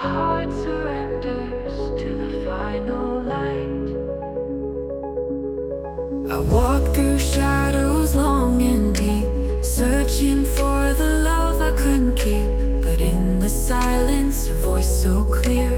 I walk through shadows long and deep, searching for the love I couldn't keep. But in the silence, a voice so clear.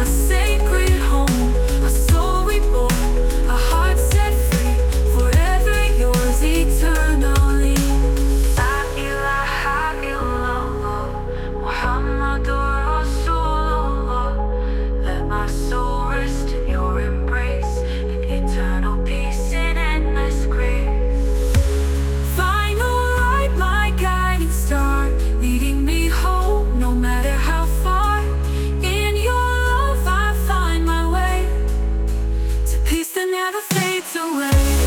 I say away.